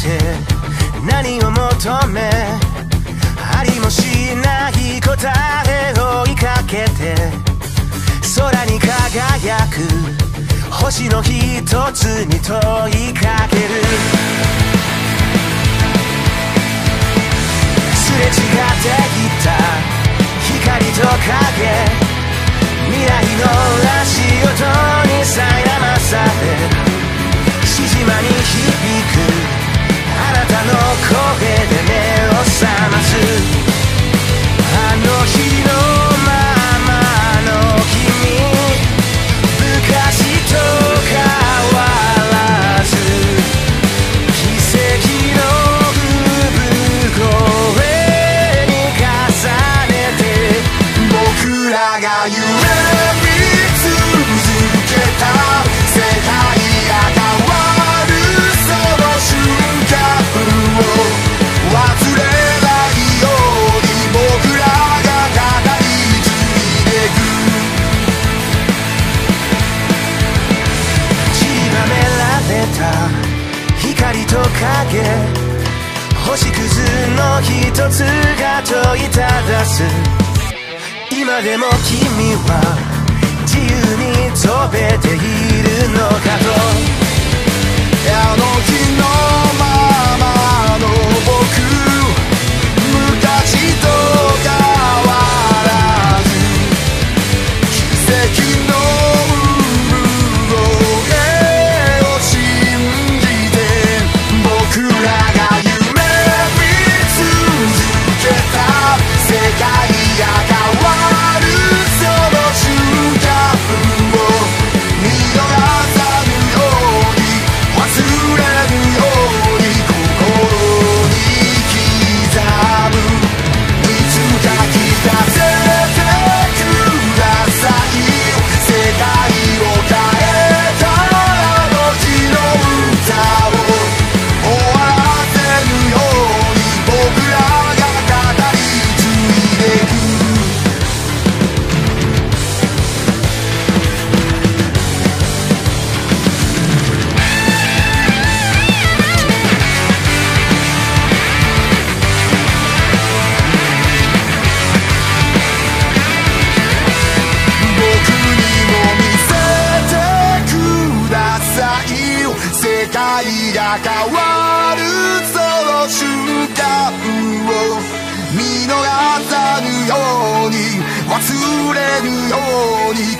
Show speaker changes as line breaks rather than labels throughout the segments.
て何を求めありもしない答えを追いかけて空に輝く星の一つに問いかける。け。星屑の一つが問いただす。今でも君は自由に飛べているのかと。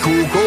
kółko